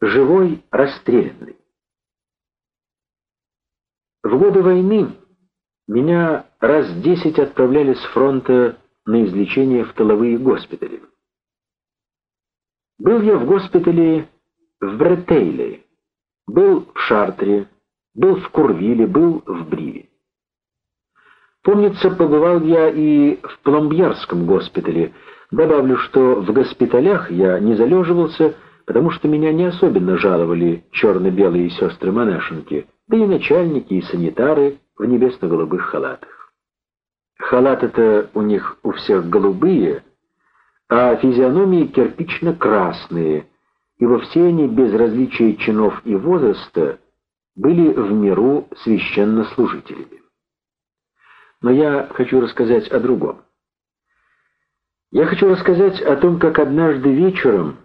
Живой расстрелянный. В годы войны меня раз десять отправляли с фронта на излечение в тыловые госпитали. Был я в госпитале в Бретейле, был в Шартре, был в Курвиле, был в Бриве. Помнится, побывал я и в Пломбьярском госпитале. Добавлю, что в госпиталях я не залеживался, потому что меня не особенно жаловали черно-белые сестры-монашенки, да и начальники, и санитары в небесно-голубых халатах. Халаты-то у них у всех голубые, а физиономии кирпично-красные, и во все они, без различия чинов и возраста, были в миру священнослужителями. Но я хочу рассказать о другом. Я хочу рассказать о том, как однажды вечером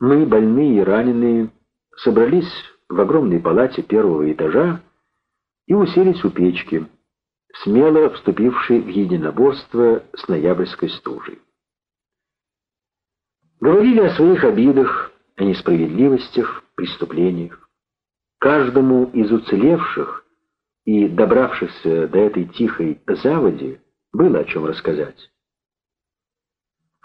мы, больные и раненые, собрались в огромной палате первого этажа и уселись у печки, смело вступившей в единоборство с ноябрьской стужей. Говорили о своих обидах, о несправедливостях, преступлениях. Каждому из уцелевших и добравшихся до этой тихой заводи было о чем рассказать.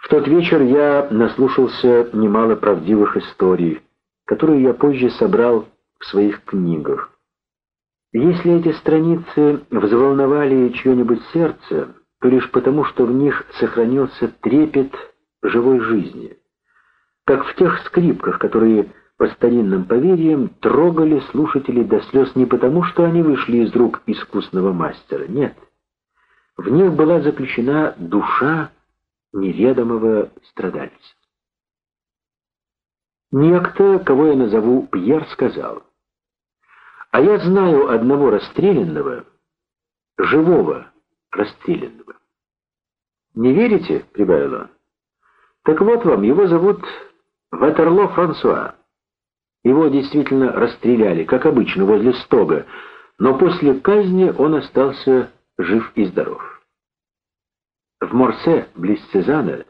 В тот вечер я наслушался немало правдивых историй, которые я позже собрал в своих книгах. Если эти страницы взволновали чье-нибудь сердце, то лишь потому, что в них сохранился трепет живой жизни как в тех скрипках, которые, по старинным поверьям, трогали слушателей до слез не потому, что они вышли из рук искусного мастера, нет. В них была заключена душа неведомого страдальца. Некто, кого я назову Пьер, сказал, «А я знаю одного расстрелянного, живого расстрелянного». «Не верите?» — прибавил он. «Так вот вам, его зовут Ватерло Франсуа. Его действительно расстреляли, как обычно, возле стога, но после казни он остался жив и здоров. В Морсе, близ Цезана,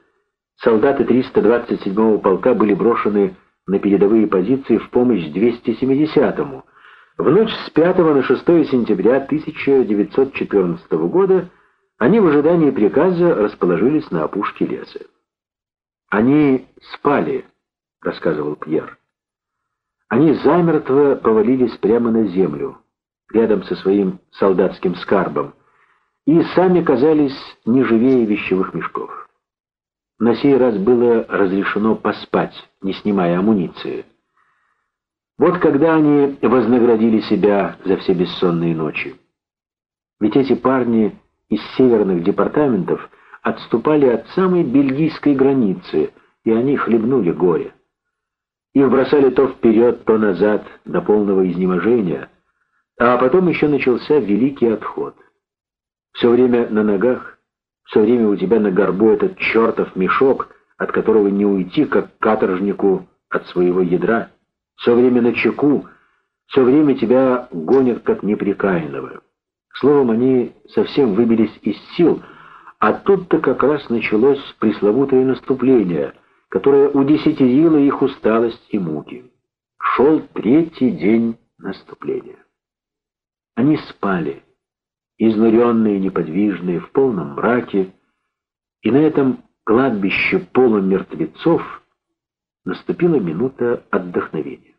солдаты 327-го полка были брошены на передовые позиции в помощь 270-му. В ночь с 5 на 6 сентября 1914 года они в ожидании приказа расположились на опушке леса. Они спали, — рассказывал Пьер. Они замертво повалились прямо на землю, рядом со своим солдатским скарбом, и сами казались не живее вещевых мешков. На сей раз было разрешено поспать, не снимая амуниции. Вот когда они вознаградили себя за все бессонные ночи. Ведь эти парни из северных департаментов отступали от самой бельгийской границы, и они хлебнули горе. Их бросали то вперед, то назад, до полного изнеможения, а потом еще начался великий отход. Все время на ногах, все время у тебя на горбу этот чертов мешок, от которого не уйти, как каторжнику от своего ядра. Все время на чеку, все время тебя гонят, как неприкаянного. Словом, они совсем выбились из сил, а тут-то как раз началось пресловутое наступление — которая удесятерила их усталость и муки. Шел третий день наступления. Они спали, изнуренные, неподвижные, в полном мраке, и на этом кладбище полумертвецов наступила минута отдохновения.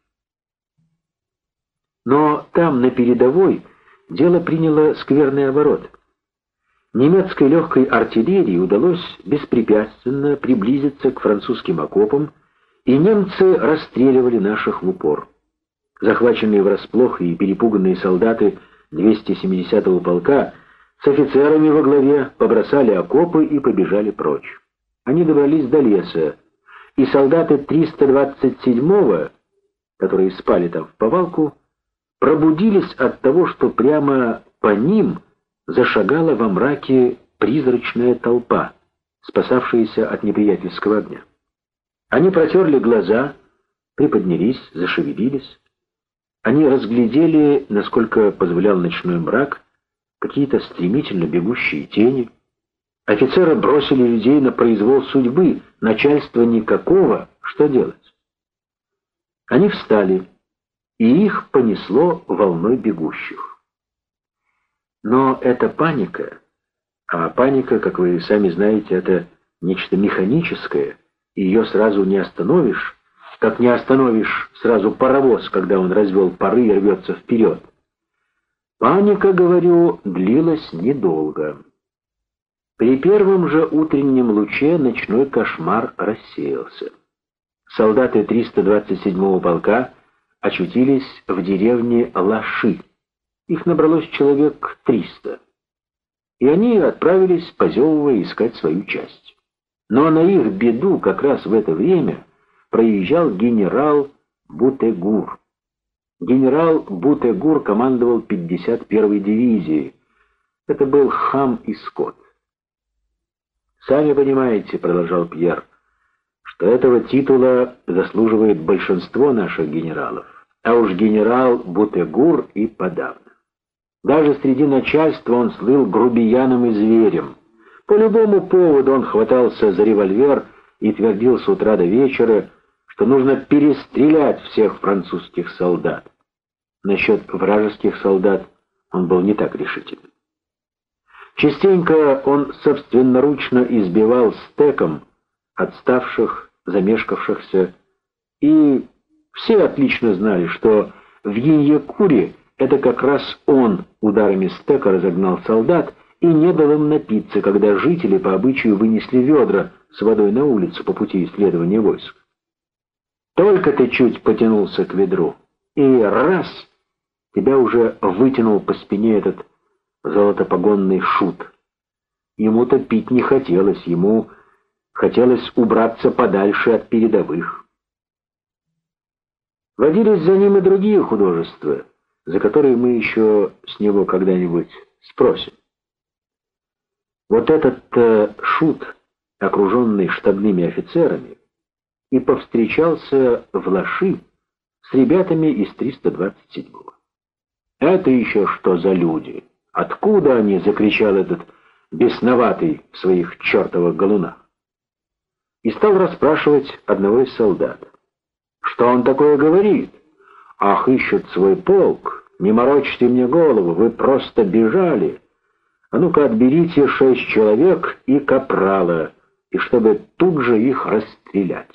Но там, на передовой, дело приняло скверный оборот — Немецкой легкой артиллерии удалось беспрепятственно приблизиться к французским окопам, и немцы расстреливали наших в упор. Захваченные врасплох и перепуганные солдаты 270-го полка с офицерами во главе побросали окопы и побежали прочь. Они добрались до леса, и солдаты 327-го, которые спали там в повалку, пробудились от того, что прямо по ним – зашагала во мраке призрачная толпа, спасавшаяся от неприятельского огня. Они протерли глаза, приподнялись, зашевелились. Они разглядели, насколько позволял ночной мрак, какие-то стремительно бегущие тени. Офицеры бросили людей на произвол судьбы, начальства никакого, что делать? Они встали, и их понесло волной бегущих. Но эта паника, а паника, как вы сами знаете, это нечто механическое, и ее сразу не остановишь, как не остановишь сразу паровоз, когда он развел пары и рвется вперед. Паника, говорю, длилась недолго. При первом же утреннем луче ночной кошмар рассеялся. Солдаты 327-го полка очутились в деревне Лаши. Их набралось человек 300. И они отправились, позевывая, искать свою часть. Но на их беду как раз в это время проезжал генерал Бутегур. Генерал Бутегур командовал 51-й дивизией. Это был хам и скот. «Сами понимаете», — продолжал Пьер, — «что этого титула заслуживает большинство наших генералов, а уж генерал Бутегур и подавно. Даже среди начальства он слыл грубияном и зверем. По любому поводу он хватался за револьвер и твердил с утра до вечера, что нужно перестрелять всех французских солдат. Насчет вражеских солдат он был не так решителен. Частенько он собственноручно избивал стеком отставших, замешкавшихся, и все отлично знали, что в Йеньякуре это как раз он ударами стека разогнал солдат и не дал им напиться, когда жители по обычаю вынесли ведра с водой на улицу по пути исследования войск. Только ты чуть потянулся к ведру, и раз тебя уже вытянул по спине этот золотопогонный шут. Ему-то пить не хотелось, ему хотелось убраться подальше от передовых. Водились за ним и другие художества, за которые мы еще с него когда-нибудь спросим. Вот этот э, шут, окруженный штабными офицерами, и повстречался в Лаши с ребятами из 327-го. Это еще что за люди? Откуда они? — закричал этот бесноватый в своих чертовых галунах. И стал расспрашивать одного из солдат. Что он такое говорит? Ах, ищут свой полк. Не морочьте мне голову, вы просто бежали. А ну-ка отберите шесть человек и капрала, и чтобы тут же их расстрелять.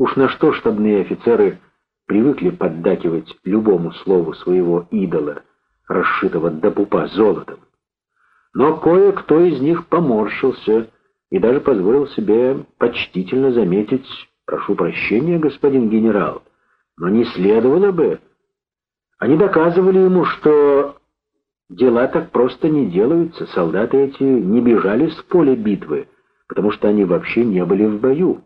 Уж на что штабные офицеры привыкли поддакивать любому слову своего идола — расшитого до пупа золотом. Но кое-кто из них поморщился и даже позволил себе почтительно заметить «Прошу прощения, господин генерал, но не следовало бы». Они доказывали ему, что дела так просто не делаются, солдаты эти не бежали с поля битвы, потому что они вообще не были в бою.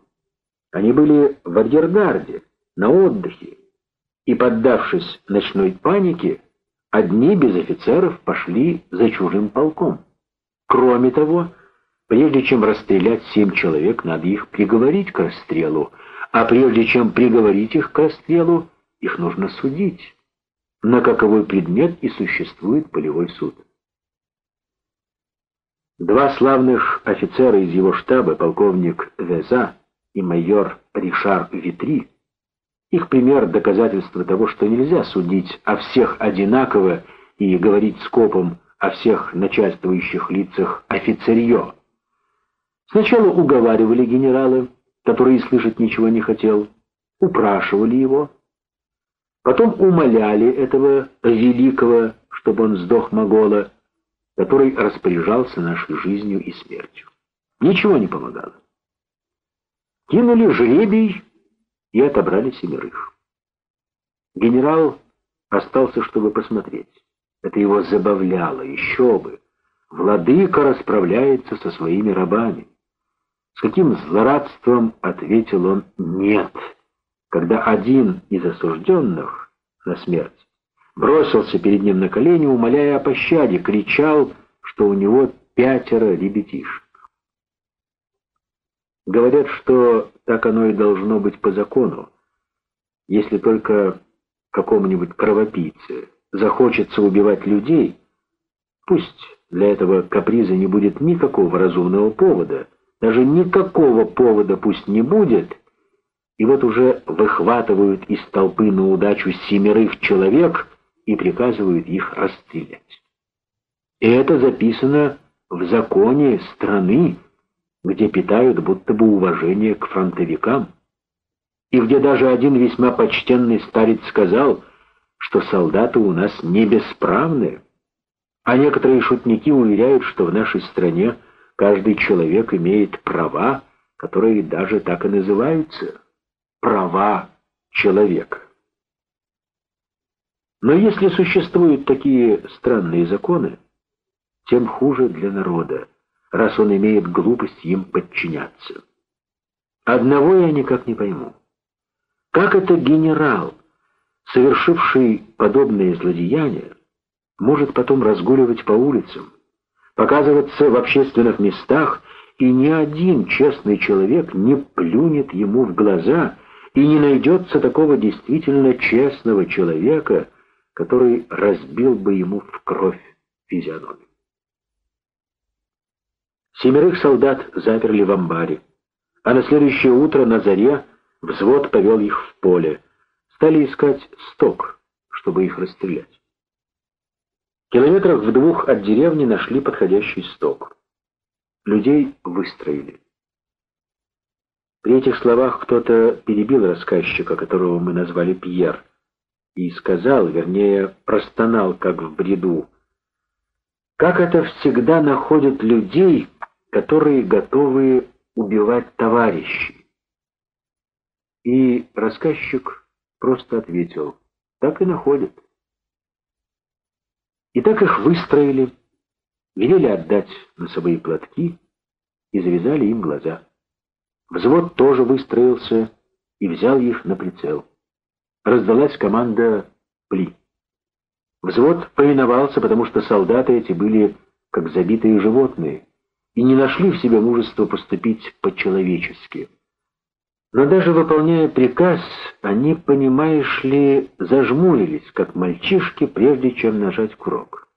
Они были в арьергарде, на отдыхе, и, поддавшись ночной панике, Одни без офицеров пошли за чужим полком. Кроме того, прежде чем расстрелять семь человек, надо их приговорить к расстрелу, а прежде чем приговорить их к расстрелу, их нужно судить. На каковой предмет и существует полевой суд. Два славных офицера из его штаба, полковник Веза и майор Ришар Витри, их пример — доказательство того, что нельзя судить о всех одинаково и говорить скопом о всех начальствующих лицах офицерье. Сначала уговаривали генерала, который слышать ничего не хотел, упрашивали его, потом умоляли этого великого, чтобы он сдох Могола, который распоряжался нашей жизнью и смертью. Ничего не помогало. Кинули жребий и отобрали семерых. Генерал остался, чтобы посмотреть. Это его забавляло, еще бы. Владыка расправляется со своими рабами. С каким злорадством ответил он «нет», когда один из осужденных на смерть бросился перед ним на колени, умоляя о пощаде, кричал, что у него пятеро ребятишек. Говорят, что так оно и должно быть по закону, если только какому-нибудь кровопийце захочется убивать людей, пусть для этого каприза не будет никакого разумного повода, даже никакого повода пусть не будет, и вот уже выхватывают из толпы на удачу семерых человек и приказывают их расстрелять. И это записано в законе страны, где питают будто бы уважение к фронтовикам, и где даже один весьма почтенный старец сказал, что солдаты у нас не бесправные, а некоторые шутники уверяют, что в нашей стране каждый человек имеет права, которые даже так и называются «права человека». Но если существуют такие странные законы, тем хуже для народа, раз он имеет глупость им подчиняться. Одного я никак не пойму. Как это генерал, совершивший подобные злодеяния, может потом разгуливать по улицам, показываться в общественных местах, и ни один честный человек не плюнет ему в глаза, и не найдется такого действительно честного человека, который разбил бы ему в кровь физиономию. Семерых солдат заперли в амбаре, а на следующее утро на заре взвод повел их в поле. Стали искать сток, чтобы их расстрелять. Километрах в двух от деревни нашли подходящий сток. Людей выстроили. При этих словах кто-то перебил рассказчика, которого мы назвали Пьер, и сказал, вернее, простонал, как в бреду, как это всегда находят людей, которые готовы убивать товарищей. И рассказчик просто ответил, так и находят. И так их выстроили, велели отдать носовые платки и завязали им глаза. Взвод тоже выстроился и взял их на прицел. Раздалась команда «Пли». Взвод повиновался, потому что солдаты эти были как забитые животные и не нашли в себе мужества поступить по-человечески. Но даже выполняя приказ, они, понимаешь ли, зажмурились, как мальчишки, прежде чем нажать курок.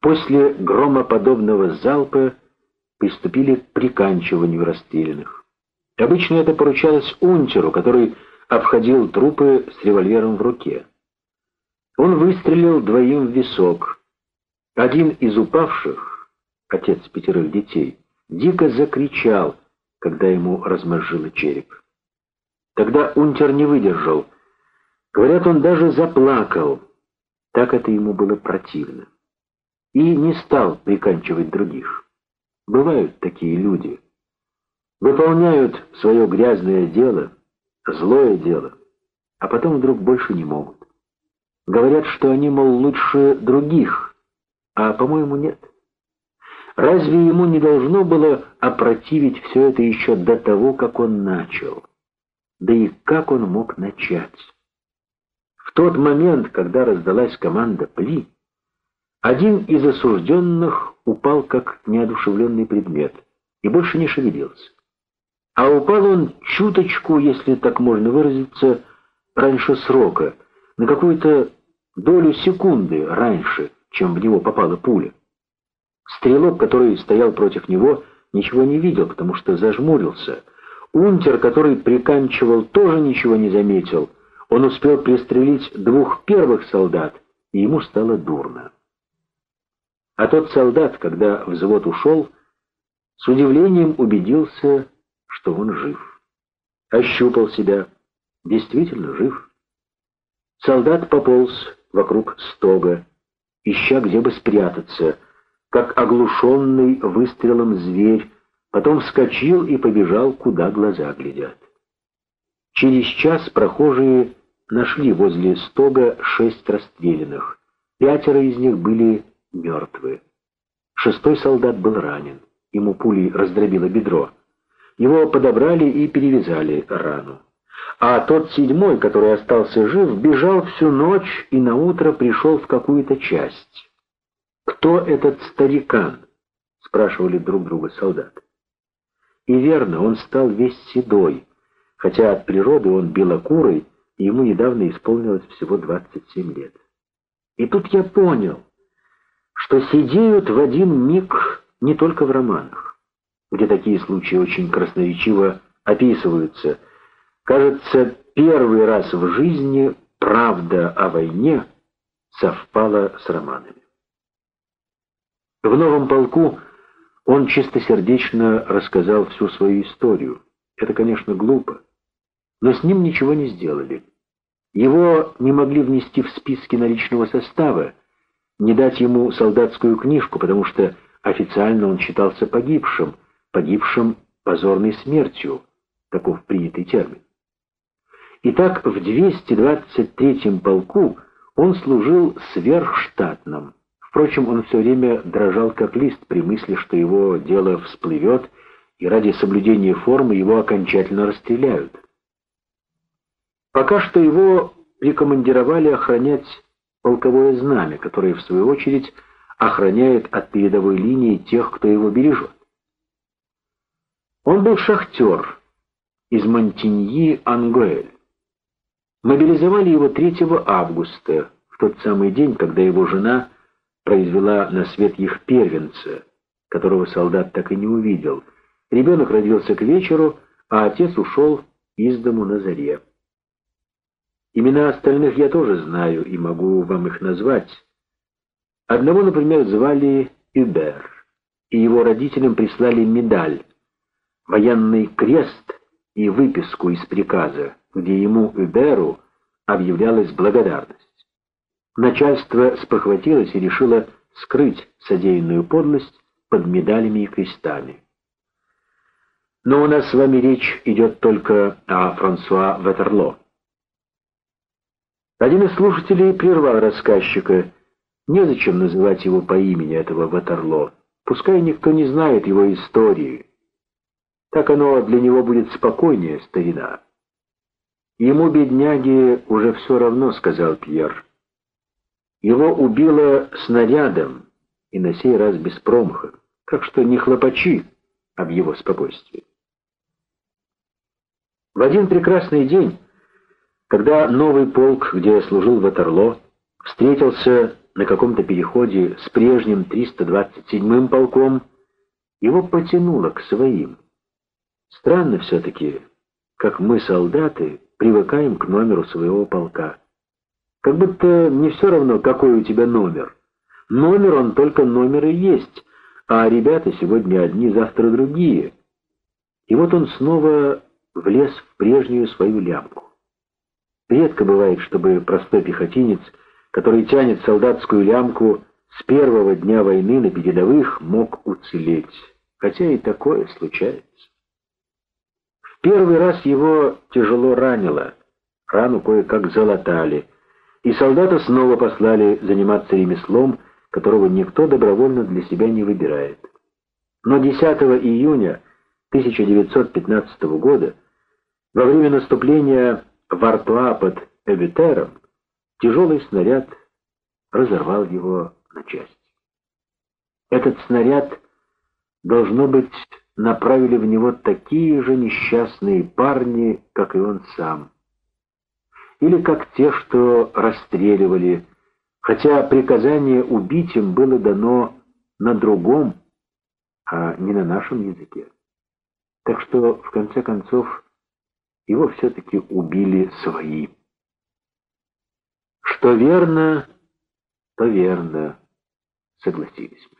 После громоподобного залпа приступили к приканчиванию расстрелянных. Обычно это поручалось унтеру, который обходил трупы с револьвером в руке. Он выстрелил двоим в висок. Один из упавших, отец пятерых детей, дико закричал, когда ему размозжило череп. Тогда унтер не выдержал. Говорят, он даже заплакал. Так это ему было противно. И не стал приканчивать других. Бывают такие люди. Выполняют свое грязное дело, злое дело, а потом вдруг больше не могут. Говорят, что они, мол, лучше других, а, по-моему, нет. Разве ему не должно было опротивить все это еще до того, как он начал? Да и как он мог начать? В тот момент, когда раздалась команда «Пли», один из осужденных упал как неодушевленный предмет и больше не шевелился. А упал он чуточку, если так можно выразиться, раньше срока, на какую-то долю секунды раньше, чем в него попала пуля. Стрелок, который стоял против него, ничего не видел, потому что зажмурился. Унтер, который приканчивал, тоже ничего не заметил. Он успел пристрелить двух первых солдат, и ему стало дурно. А тот солдат, когда взвод ушел, с удивлением убедился, что он жив. Ощупал себя. Действительно жив. Солдат пополз вокруг стога, ища где бы спрятаться, как оглушенный выстрелом зверь, потом вскочил и побежал, куда глаза глядят. Через час прохожие нашли возле стога шесть расстрелянных. Пятеро из них были мертвы. Шестой солдат был ранен. Ему пулей раздробило бедро. Его подобрали и перевязали рану. А тот седьмой, который остался жив, бежал всю ночь и наутро пришел в какую-то часть. «Кто этот старикан?» — спрашивали друг друга солдаты. И верно, он стал весь седой, хотя от природы он белокурый, и ему недавно исполнилось всего 27 лет. И тут я понял, что сидеют в один миг не только в романах где такие случаи очень красноречиво описываются, Кажется, первый раз в жизни правда о войне совпала с романами. В новом полку он чистосердечно рассказал всю свою историю. Это, конечно, глупо, но с ним ничего не сделали. Его не могли внести в списки наличного состава, не дать ему солдатскую книжку, потому что официально он считался погибшим, погибшим позорной смертью, таков принятый термин. Итак, в 223-м полку он служил сверхштатным. Впрочем, он все время дрожал как лист при мысли, что его дело всплывет, и ради соблюдения формы его окончательно расстреляют. Пока что его рекомендировали охранять полковое знамя, которое, в свою очередь, охраняет от передовой линии тех, кто его бережет. Он был шахтер из Монтиньи-Ангуэль. Мобилизовали его 3 августа, в тот самый день, когда его жена произвела на свет их первенца, которого солдат так и не увидел. Ребенок родился к вечеру, а отец ушел из дому на заре. Имена остальных я тоже знаю и могу вам их назвать. Одного, например, звали Юбер, и его родителям прислали медаль, военный крест и выписку из приказа, где ему, Юберу, объявлялась благодарность. Начальство спохватилось и решило скрыть содеянную подлость под медалями и крестами. Но у нас с вами речь идет только о Франсуа Ветерло. Один из слушателей прервал рассказчика. Незачем называть его по имени этого Ватерло. Пускай никто не знает его истории. Так оно для него будет спокойнее, старина. Ему, бедняге, уже все равно, сказал Пьер. Его убило снарядом, и на сей раз без промаха. Так что не хлопачи об его спокойствии. В один прекрасный день когда новый полк, где я служил в Ватерло, встретился на каком-то переходе с прежним 327-м полком, его потянуло к своим. Странно все-таки, как мы, солдаты, привыкаем к номеру своего полка. Как будто не все равно, какой у тебя номер. Номер он только номер и есть, а ребята сегодня одни, завтра другие. И вот он снова влез в прежнюю свою лямку. Редко бывает, чтобы простой пехотинец, который тянет солдатскую лямку с первого дня войны на передовых, мог уцелеть. Хотя и такое случается. В первый раз его тяжело ранило. Рану кое-как залатали. И солдата снова послали заниматься ремеслом, которого никто добровольно для себя не выбирает. Но 10 июня 1915 года, во время наступления в Артуа под Эвитером тяжелый снаряд разорвал его на части. Этот снаряд, должно быть, направили в него такие же несчастные парни, как и он сам. Или как те, что расстреливали, хотя приказание убить им было дано на другом, а не на нашем языке. Так что, в конце концов, его все-таки убили свои. Что верно, то верно, согласились мы.